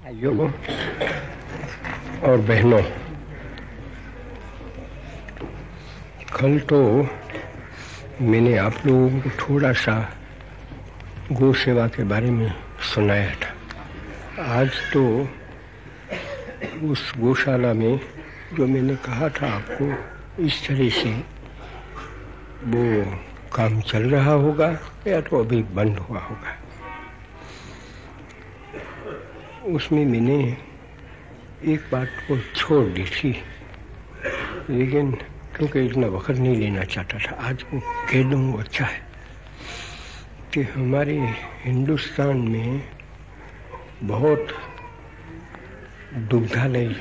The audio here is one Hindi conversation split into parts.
भाइयों और बहनों, कल तो मैंने आप लोगों को थोड़ा सा गौ सेवा के बारे में सुनाया था। आज तो उस गौशाला में जो मैंने कहा था आपको, इस तरह से वो काम चल रहा होगा या तो अभी बंद हुआ होगा। उसमें मैंने एक बात को छोड़ दी थी। लेकिन क्योंकि इतना वक्त नहीं लेना चाहता था, आज वो कह दूँ अच्छा है कि हमारे हिंदुस्तान में बहुत दुग्धालय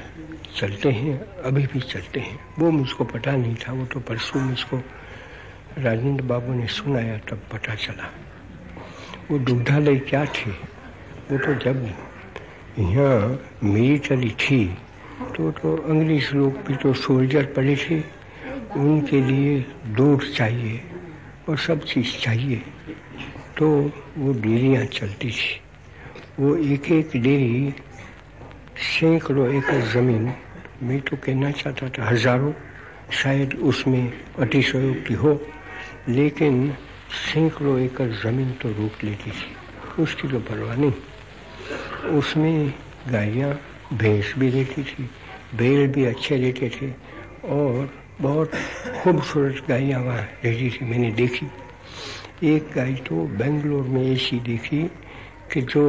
चलते हैं, अभी भी चलते हैं। वो मुझको पता नहीं था, वो तो परसों मुझको राजेंद्र बाबू ने सुनाया, तब पता चला। वो दुग्धालय क्या थे? वो तो जब यहाँ मिलिटरी थी। तो तो अंग्रेज़ लोग भी तो सोल्जर पड़े थे। उनके लिए दूध चाहिए और सब चीज़ चाहिए। तो वो डेरियाँ चलती थी। वो एक एक डेरी, सैकड़ों एकड़ ज़मीन, मैं तो कहना चाहता था हज़ारों, शायद उसमें अतिशयोक्ति हो, लेकिन सैकड़ों एकड़ ज़मीन तो रोक लेती थी। उसकी तो परवाह नहीं। उसमें गायियाँ भैंस भी रहती थी, बैल भी अच्छे रहते थे और बहुत खूबसूरत गायियाँ वहाँ रहती थी, मैंने देखी। एक गाय तो बेंगलोर में ऐसी देखी कि जो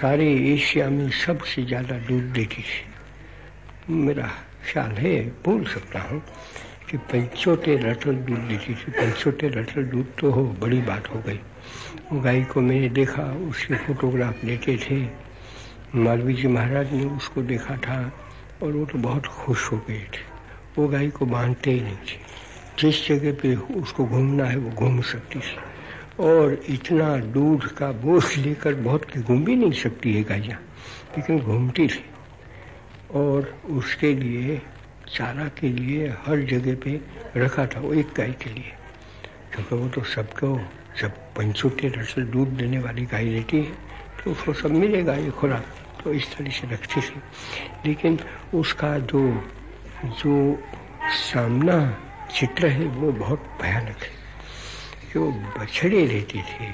सारे एशिया में सबसे ज़्यादा दूध देती थी। मेरा ख्याल है, बोल सकता हूँ कि पंचोटे रटल दूध देती थी। पंचोटे रटल दूध तो हो, बड़ी बात हो गई। गाय को मैंने देखा, उसके फोटोग्राफ लेते थे। मालवी जी महाराज ने उसको देखा था और वो तो बहुत खुश हो गए थे। वो गाय को बांधते ही नहीं थे। जिस जगह पे उसको घूमना है, वो घूम सकती थी। और इतना दूध का बोझ लेकर बहुत के घूम भी नहीं सकती है गायियाँ लेकिन घूमती थी। और उसके लिए, चारा के लिए हर जगह पे रखा था वो एक गाय के लिए। क्योंकि वो तो सबको जब पंचोटे रसल दूध देने वाली गाय रहती है तो उसको सब मिलेगा ये खुराक। तो इस तरह से रखती थी। लेकिन उसका जो जो सामना चित्र है, वो बहुत भयानक है। जो बछड़े रहती थी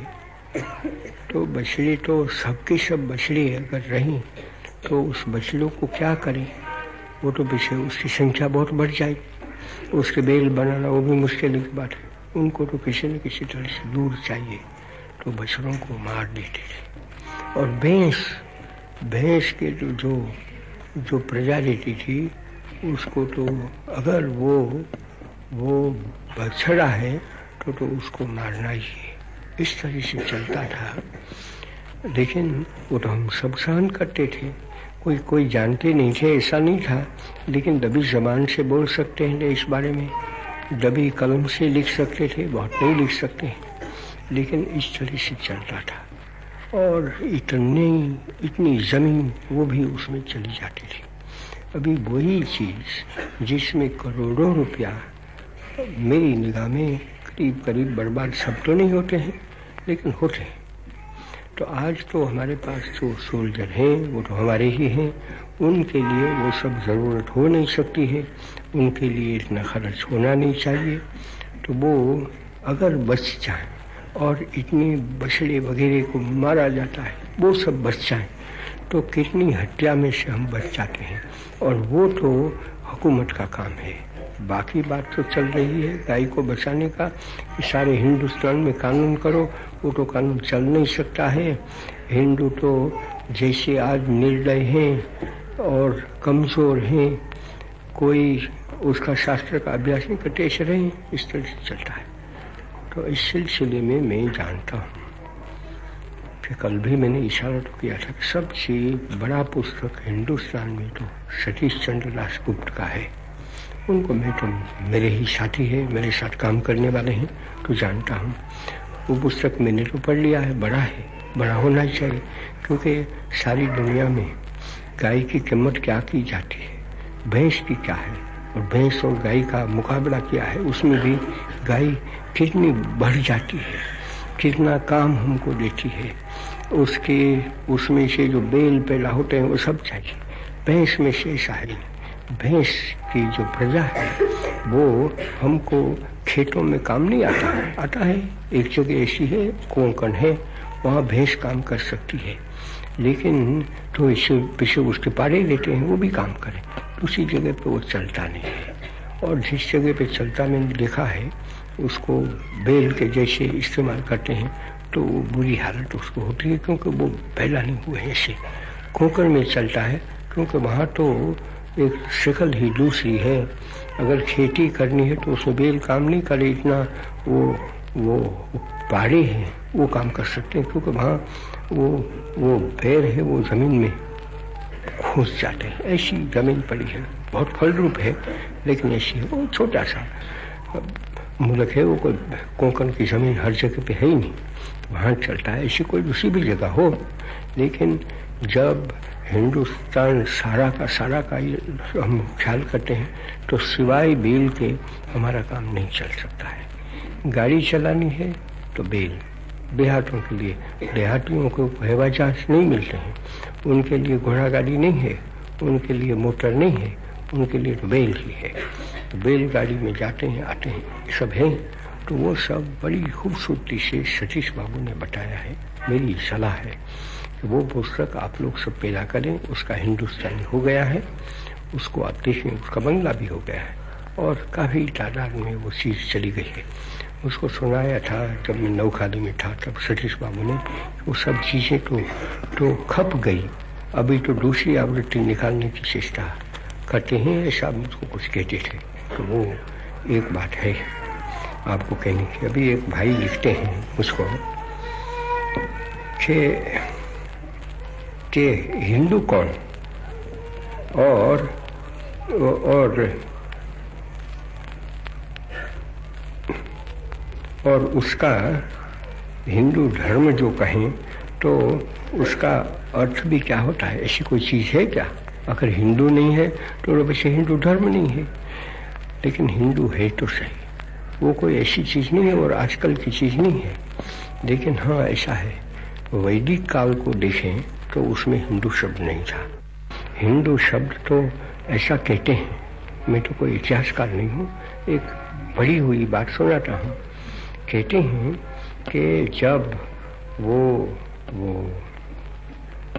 तो बछड़ी तो सबकी सब बछड़ी अगर रही तो उस बछड़ों को क्या करें? वो तो पीछे उसकी संख्या बहुत बढ़ जाएगी उसके बेल बनाना, वो भी मुश्किल की बात है। उनको तो किसी न किसी तरह से दूर चाहिए तो बछड़ों को मार देते थे। और भैंस भैंस के तो जो जो प्रजा रहती थी, उसको तो अगर वो वो बछड़ा है तो तो उसको मारना ही इस तरह से चलता था। लेकिन वो तो हम सब सहन करते थे। कोई कोई जानते नहीं थे, ऐसा नहीं था। लेकिन दबी जबान से बोल सकते हैं इस बारे में। दबी कलम से लिख सकते थे, बहुत नहीं लिख सकते। लेकिन इस तरह से चलता था। और इतने, इतनी ज़मीन वो भी उसमें चली जाती थी। अभी वही चीज़ जिसमें करोड़ों रुपया मेरी निगाह में करीब करीब बर्बाद सब तो नहीं होते हैं, लेकिन होते हैं। तो आज तो हमारे पास जो सोल्जर हैं, वो तो हमारे ही हैं। उनके लिए वो सब ज़रूरत हो नहीं सकती है। उनके लिए इतना खर्च होना नहीं चाहिए। तो वो अगर बच जाए और इतने बछड़े वगैरह को मारा जाता है, वो सब बच जाए। तो कितनी हत्या में से हम बच जाते हैं। और वो तो हुकूमत का काम है। बाकी बात तो चल रही है गाय को बचाने का। कि सारे हिंदुस्तान में कानून करो, वो तो कानून चल नहीं सकता है। हिंदू तो जैसे आज निर्दय हैं और कमज़ोर हैं, कोई उसका शास्त्र का अभ्यास नहीं करते ऐसे रहे, इस तरह से चलता है। तो इस सिलसिले में मैं जानता हूँ। कि कल भी मैंने इशारा तो किया था कि सबसे बड़ा पुस्तक हिंदुस्तान में तो सतीश चंद्र दास गुप्त का है। उनको मैं तो मेरे ही साथी है, मेरे साथ काम करने वाले हैं तो जानता हूँ। वो पुस्तक मैंने तो पढ़ लिया है, बड़ा है, बड़ा होना चाहिए, क्योंकि सारी दुनिया में गाय की कीमत क्या की जाती है, भैंस की क्या है, और भैंस और गाय का मुकाबला किया है, उसमें भी गाय कितनी बढ़ जाती है, कितना काम हमको देती है, उसके, उसमें से जो बेल पैदा होते हैं वो सब चाहिए। भैंस में से सारी भैंस की जो प्रजा है, वो हमको खेतों में काम नहीं आता है। आता है, एक जगह ऐसी है, कोंकण है, वहाँ भैंस काम कर सकती है। लेकिन तो इससे पीछे उसके पारे देते हैं, वो भी काम करें। दूसरी जगह पे वो चलता नहीं है। और जिस जगह पे चलता मैंने देखा है उसको बेल के जैसे इस्तेमाल करते हैं तो वो बुरी हालत उसको होती है, क्योंकि वो पहला नहीं हुए ऐसे। कोंकण में चलता है, क्योंकि वहाँ तो एक शिकल ही दूसरी है। अगर खेती करनी है तो उसमें बेल काम नहीं करे इतना, वो वो पहाड़ी है, वो काम कर सकते हैं, क्योंकि वहाँ वो वो पैर है, वो ज़मीन में घुस जाते हैं। ऐसी ज़मीन पड़ी है, बहुत फल रूप है, लेकिन ऐसी है, वो छोटा सा। मुल्क है, वो कोई कोंकण की ज़मीन हर जगह पे है ही नहीं। वहाँ चलता है ऐसी कोई दूसरी भी जगह हो। लेकिन जब हिंदुस्तान सारा का सारा का ये हम ख्याल करते हैं तो सिवाय बेल के हमारा काम नहीं चल सकता है। गाड़ी चलानी है तो बेल। देहातों के लिए, देहातियों को हवा जहाज़ नहीं मिलते हैं। उनके लिए घोड़ा गाड़ी नहीं है, उनके लिए मोटर नहीं है, उनके लिए तो बेल ही है। तो बेल गाड़ी में जाते हैं, आते हैं सब हैं। तो वो सब बड़ी खूबसूरती से सतीश बाबू ने बताया है, मेरी सलाह है कि वो पुस्तक आप लोग सब पैदा करें, उसका हिंदुस्तानी हो गया है, उसको आप देखें, उसका बंगला भी हो गया है और काफ़ी तादाद में वो चीज़ चली गई है। उसको सुनाया था जब मैं नौखादी में था, तब सतीश बाबू ने वो सब चीज़ें तो तो खप गई। अभी तो दूसरी आवृत्ति निकालने की चेष्टा करते हैं, ऐसा मुझको कुछ कहते थे। तो वो एक बात है, आपको कहने की अभी एक भाई लिखते हैं उसको। के कि हिंदू कौन? और और और उसका हिंदू धर्म जो कहें तो उसका अर्थ भी क्या होता है? ऐसी कोई चीज़ है क्या? अगर हिंदू नहीं है तो वैसे हिंदू धर्म नहीं है। लेकिन हिंदू है तो सही। वो कोई ऐसी चीज़ नहीं है और आजकल की चीज़ नहीं है। लेकिन हाँ ऐसा है। वैदिक काल को देखें तो उसमें हिंदू शब्द नहीं था। हिंदू शब्द तो ऐसा कहते हैं। मैं तो कोई इतिहासकार नहीं हूँ। एक बड़ी हुई बात सुनाता हूँ। कहते हैं कि जब वो वो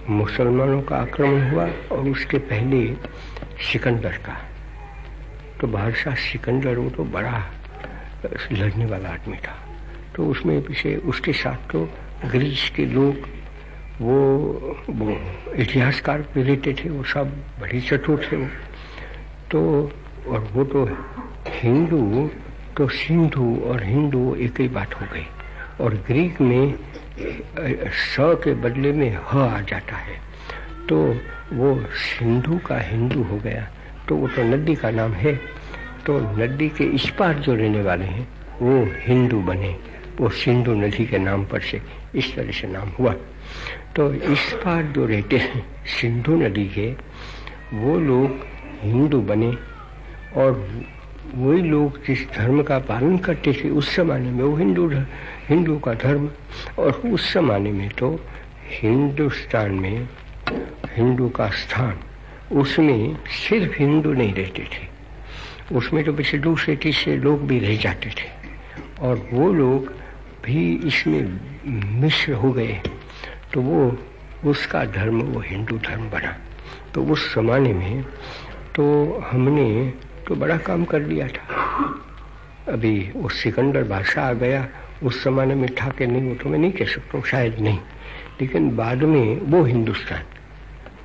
मुसलमानों का आक्रमण हुआ और उसके पहले सिकंदर का। तो बादशाह सिकंदर वो तो बड़ा लड़ने वाला आदमी था। तो उसमें पीछे उसके साथ तो ग्रीस के लोग, वो वो इतिहासकार भी रहते थे, वो सब बड़े चतुर थे वो। तो और वो तो हिंदू तो सिंधु और हिंदू एक ही बात हो गई। और ग्रीक में, स के बदले में ह आ जाता है। तो वो सिंधु का हिंदू हो गया। तो वो तो नदी का नाम है तो नदी के इस पार जो रहने वाले हैं, वो हिंदू बने। वो सिंधु नदी के नाम पर से इस तरह से नाम हुआ। तो इस पार जो रहते हैं, सिंधु नदी के, वो लोग हिंदू बने और वही लोग जिस धर्म का पालन करते थे, उस जमाने में वो हिंदू हिंदू का धर्म। और उस जमाने में तो हिंदुस्तान में हिंदू का स्थान उसमें सिर्फ़ हिंदू नहीं रहते थे। उसमें तो पीछे दूसरे तीसरे लोग भी रह जाते थे। और वो लोग भी इसमें मिश्र हो गए। तो वो, उसका धर्म वो हिंदू धर्म बना। तो उस जमाने में तो हमने तो बड़ा काम कर लिया था। अभी वो सिकंदर बादशाह आ गया। उस जमाने में था कि नहीं, वो तो मैं नहीं कह सकता हूँ, शायद नहीं। लेकिन बाद में वो हिंदुस्तान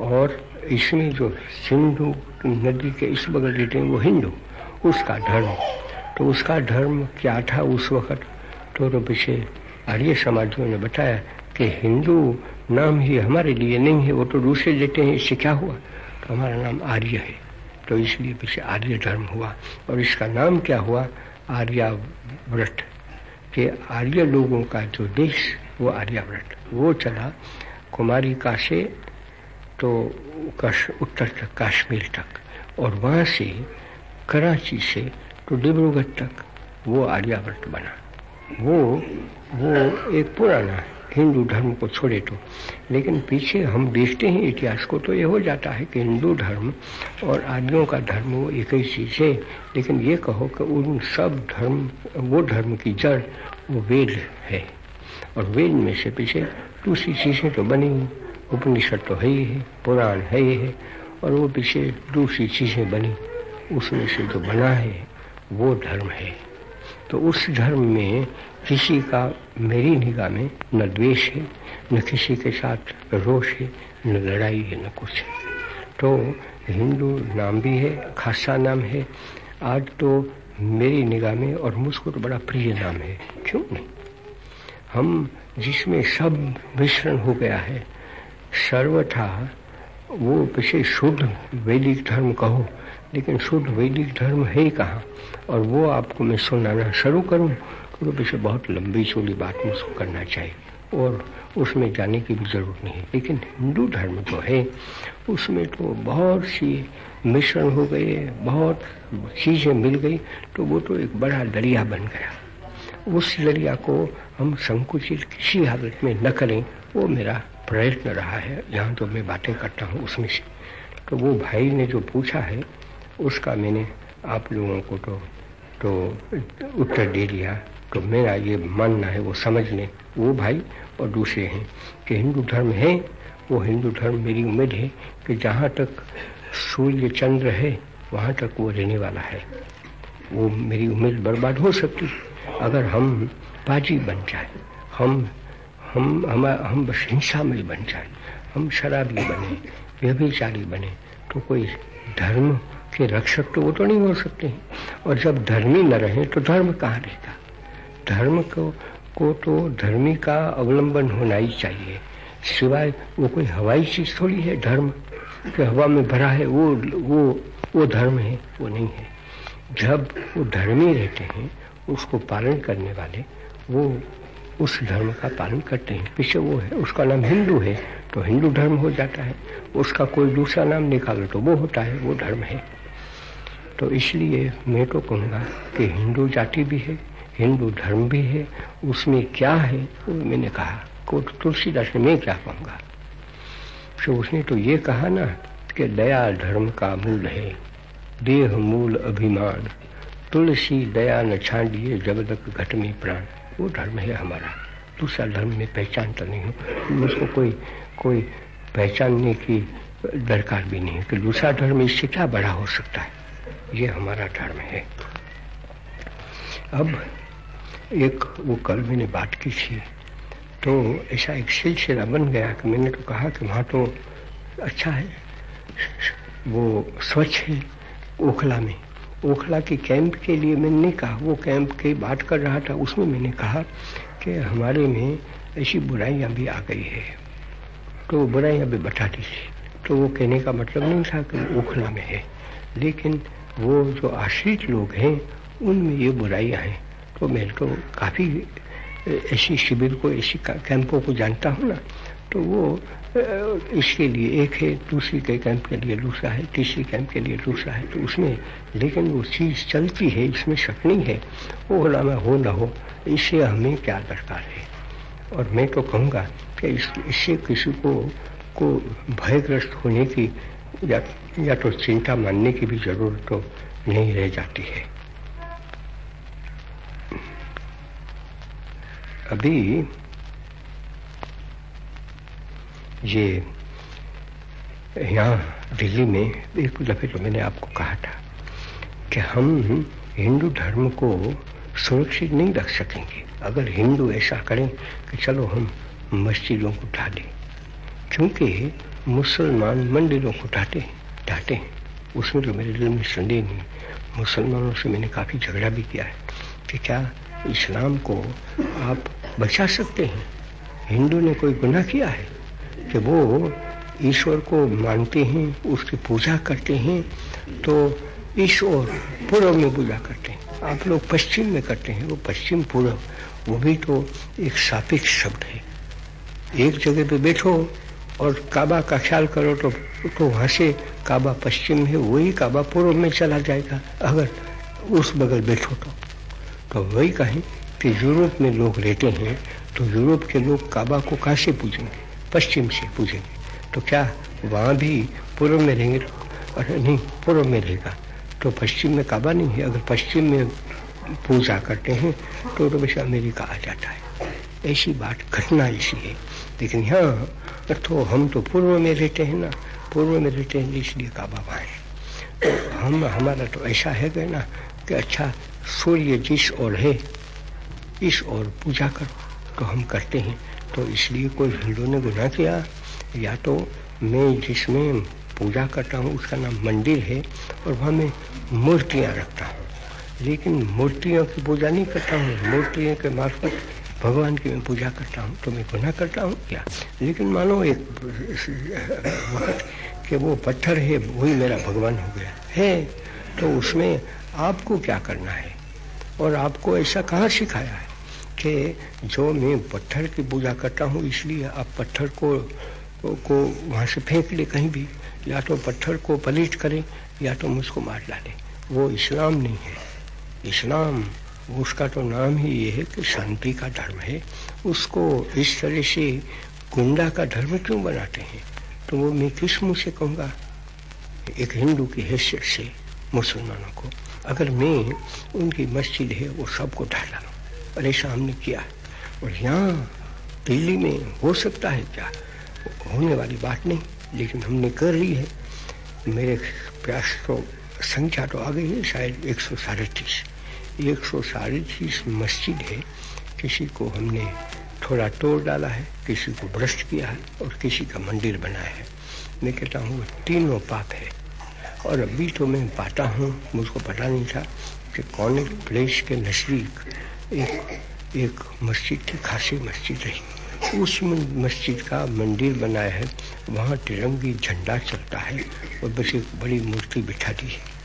और इसमें जो सिंधु नदी के इस बगल रहते हैं वो हिंदू उसका धर्म। तो उसका धर्म क्या था उस वक्त? तो, पीछे आर्य समाजियों ने बताया कि हिंदू नाम ही हमारे लिए नहीं है वो तो दूसरे देते हैं इससे क्या हुआ? तो हमारा नाम आर्य है। तो इसलिए पीछे आर्य धर्म हुआ। और इसका नाम क्या हुआ? आर्याव्रत। के आर्य लोगों का जो देश वो आर्याव्रत। वो चला कुमारिका से तो कश, उत्तर तक, कश्मीर तक और वहाँ से कराची से तो डिब्रूगढ़ तक वो आर्याव्रत बना। वो वो एक पुराना हिंदू धर्म को छोड़े तो। लेकिन पीछे हम देखते हैं इतिहास को तो ये हो जाता है कि हिंदू धर्म और आदियों का धर्म वो एक ही चीज़ है। लेकिन ये कहो कि उन सब धर्म, वो धर्म की जड़, वो वेद है। और वेद में से पीछे दूसरी चीज़ें तो बनी उपनिषद तो है ही है, पुराण है ही है, और वो पीछे दूसरी चीज़ें बनी, उसमें से जो बना है, वो धर्म है। तो उस धर्म में किसी का मेरी निगाह में न द्वेष है, न किसी के साथ रोष है, न लड़ाई है, न कुछ है। तो हिंदू नाम भी है, खासा नाम है। आज तो मेरी निगाह में और मुझको तो बड़ा प्रिय नाम है। क्यों नहीं? हम जिसमें सब मिश्रण हो गया है सर्वथा वो पीछे शुद्ध वैदिक धर्म कहो, लेकिन शुद्ध वैदिक धर्म है कहाँ? और वो आपको मैं सुनाना शुरू करूँ तो पीछे बहुत लंबी चोली बात मुझको करना चाहिए, और उसमें जाने की भी ज़रूरत नहीं है। लेकिन हिंदू धर्म जो है, उसमें तो बहुत सी मिश्रण हो गए, बहुत चीज़ें मिल गई तो वो तो एक बड़ा दरिया बन गया। उस दरिया को हम संकुचित किसी हालत में न करें, वो मेरा प्रयत्न रहा है यहाँ तो मैं बातें करता हूँ उसमें से। तो वो भाई ने जो पूछा है, उसका मैंने आप लोगों को तो तो उत्तर दे दिया। तो मेरा ये मानना है, वो समझ लें वो भाई और दूसरे हैं कि हिंदू धर्म है, वो हिंदू धर्म मेरी उम्मीद है कि जहाँ तक सूर्य चंद्र है, वहाँ तक वो रहने वाला है। वो मेरी उम्मीद बर्बाद हो सकती। अगर हम बाजी बन जाए, हम हम हम हम बस हिंसामय बन जाए, हम शराबी बने, व्यभिचारी बने तो कोई धर्म के रक्षक तो वो तो नहीं हो सकते। और जब धर्मी न रहे तो धर्म कहाँ रहेगा? धर्म को को तो धर्मी का अवलंबन होना ही चाहिए। सिवाय वो कोई हवाई चीज़ थोड़ी है, धर्म। कि हवा में भरा है, वो वो वो धर्म है, वो नहीं है। जब वो धर्मी रहते हैं, उसको पालन करने वाले, वो उस धर्म का पालन करते हैं। पीछे वो है, उसका नाम हिंदू है तो हिंदू धर्म हो जाता है। उसका कोई दूसरा नाम निकालो तो वो होता है, वो धर्म है। तो इसलिए मैं तो कहूँगा कि हिंदू जाति भी है, हिंदू धर्म भी है, उसमें क्या है, वो मैंने कहा, को तुलसीदास ने मैं क्या कहूँगा? तो उसने तो ये कहा ना कि दया धर्म का मूल है, देह मूल अभिमान, तुलसी दया न छांडिए जब तक घट में प्राण। वो धर्म है हमारा। दूसरा धर्म में पहचान तो नहीं हूँ। मुझको कोई कोई पहचानने की दरकार भी नहीं है कि दूसरा धर्म इससे क्या बड़ा हो सकता है? ये हमारा धर्म है। अब एक वो कल मैंने बात की थी तो ऐसा एक सिलसिला बन गया कि मैंने तो कहा कि वहाँ तो अच्छा है, वो स्वच्छ है, ओखला में। ओखला के कैंप के लिए मैंने कहा, वो कैंप की बात कर रहा था, उसमें मैंने कहा कि हमारे में ऐसी बुराइयाँ भी आ गई है। तो बुराइयाँ भी बता दी तो वो कहने का मतलब नहीं था कि ओखला में है। लेकिन वो जो आश्रित लोग हैं, उनमें ये बुराइयाँ हैं। तो मैं तो काफ़ी ऐसी शिविर को, ऐसी कैंपों को जानता हूँ ना तो वो इसके लिए एक है दूसरी के कैंप के लिए दूसरा है तीसरी कैंप के लिए दूसरा है। तो उसमें लेकिन वो चीज़ चलती है इसमें शक नहीं है। वो ना हो ना हो इससे हमें क्या दरकार है? और मैं तो कहूँगा कि इस, इससे किसी को को भयग्रस्त होने की या, या तो चिंता मानने की भी ज़रूरत तो नहीं रह जाती है। अभी ये यहाँ दिल्ली में एक दफे तो मैंने आपको कहा था कि हम हिंदू धर्म को सुरक्षित नहीं रख सकेंगे। अगर हिंदू ऐसा करें कि चलो हम मस्जिदों को ढा दें क्योंकि मुसलमान मंदिरों को ढाते ढाते हैं। उसमें तो मेरे दिल में संदेह नहीं। मुसलमानों से मैंने काफ़ी झगड़ा भी किया है कि क्या इस्लाम को आप बचा सकते हैं? हिंदू ने कोई गुनाह किया है? कि वो ईश्वर को मानते हैं, उसकी पूजा करते हैं तो ईश्वर पूर्व में पूजा करते हैं। आप लोग पश्चिम में करते हैं, वो पश्चिम पूर्व, वो भी तो एक सापेक्ष शब्द है। एक जगह पे बैठो और काबा का ख्याल करो तो तो वहाँ से काबा पश्चिम है वही काबा पूर्व में चला जाएगा। अगर उस बगल बैठो तो तो वही कहें कि यूरोप में लोग रहते हैं तो यूरोप के लोग काबा को कहाँ से पूजेंगे? पश्चिम से पूजेंगे तो क्या वहाँ भी पूर्व में रहेंगे अरे नहीं, पूर्व में रहेगा। तो पश्चिम में काबा नहीं है। अगर पश्चिम में पूजा करते हैं तो तो वैसे अमेरिका आ जाता है। ऐसी बात घटना ऐसी है। लेकिन यहाँ तो हम तो पूर्व में रहते हैं ना, पूर्व में रहते हैं, इसलिए काबा वहाँ है। तो हम, हमारा तो ऐसा है कि ना कि अच्छा सूर्य जिस ओर है, इस ओर पूजा करो तो हम करते हैं। तो इसलिए कोई हिंदू ने गुनाह किया, या तो मैं जिसमें पूजा करता हूँ, उसका नाम मंदिर है, और वहाँ मैं मूर्तियाँ रखता हूँ। लेकिन मूर्तियों की पूजा नहीं करता हूँ, मूर्तियों के मार्फत भगवान की मैं पूजा करता हूँ तो मैं गुनाह करता हूँ क्या? लेकिन मानो एक वक्त कि वो पत्थर है, वही मेरा भगवान हो गया है तो उसमें आपको क्या करना है? और आपको ऐसा कहाँ सिखाया है? कि जो मैं पत्थर की पूजा करता हूँ, इसलिए आप पत्थर को को वहाँ से फेंक ले कहीं भी। या तो पत्थर को पलिट करें, या तो मुझको मार डालें। वो इस्लाम नहीं है। इस्लाम, उसका तो नाम ही ये है कि शांति का धर्म है। उसको इस तरह से गुंडा का धर्म क्यों बनाते हैं? तो वो मैं किस मुँह से कहूँगा? एक हिंदू की हैसियत से, मुसलमानों को। अगर मैं, उनकी मस्जिद है, वो सबको ढाला। ऐसा हमने किया और यहाँ दिल्ली में हो सकता है क्या? होने वाली बात नहीं, लेकिन हमने कर ली है। मेरे प्रयास तो संख्या तो आ गई है, शायद एक सौ साढ़े तीस। एक सौ साढ़े तीस मस्जिद है, किसी को हमने थोड़ा तोड़ डाला है, किसी को भ्रष्ट किया है और किसी का मंदिर बनाया है। मैं कहता हूँ तीनों पाप है। और अभी तो मैं पाता हूँ, मुझको पता नहीं था कि कौन प्लेस के नज़दीक एक एक मस्जिद थी खासी मस्जिद है। उस मस्जिद का मंदिर बनाया है, वहाँ तिरंगी झंडा चलता है और बस एक बड़ी मूर्ति बिठा दी है।